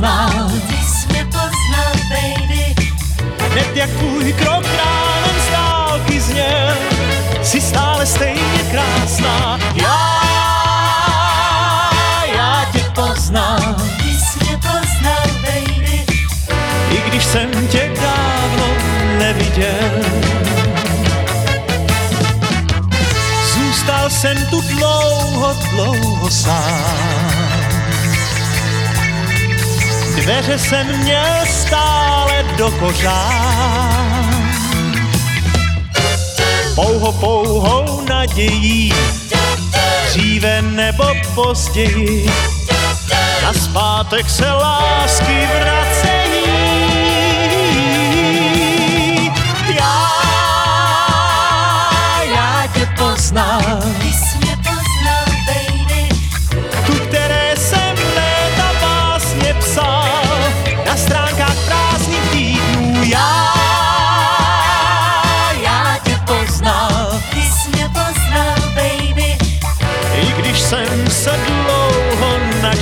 poznal. Ty jsi mě poznal, baby. Hned jak tvůj krok ránem z dálky zněl, jsi stále stejně krásná. Já, já tě poznal. Ty jsi mě poznal, baby. I když jsem tě dávno neviděl. Zůstal jsem tu dlouho, dlouho sám. Dveře jsem měl stále do kořán. Pouho, pouhou nadějí, dříve nebo později, na zpátek se lásky vracejí.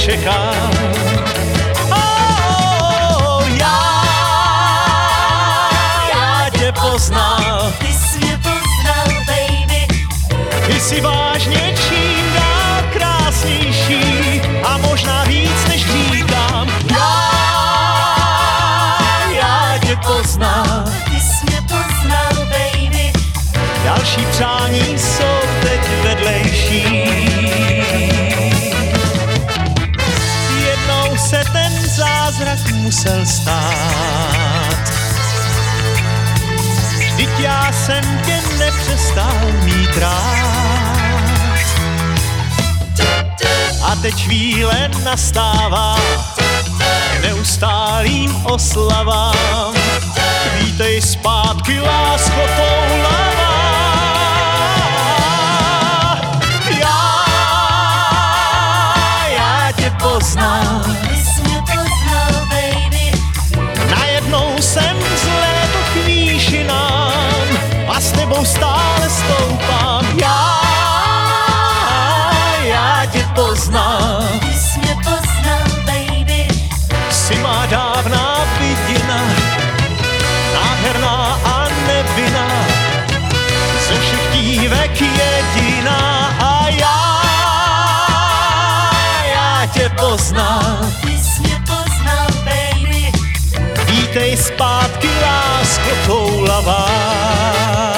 Načekal. Oh, já, já tě poznám, ty jsi mě poznal, baby, ty jsi vážně čím dál krásnější a možná víc než říkám. Já, já tě poznám, ty jsi mě poznal, baby, další přání jsou teď vedlejší. Musel stát. Vždyť já jsem tě nepřestal mít rád. A teď chvíle nastává k neustálým oslavám. Vítej zpátky, Vítej zpátky, lásko toulavá.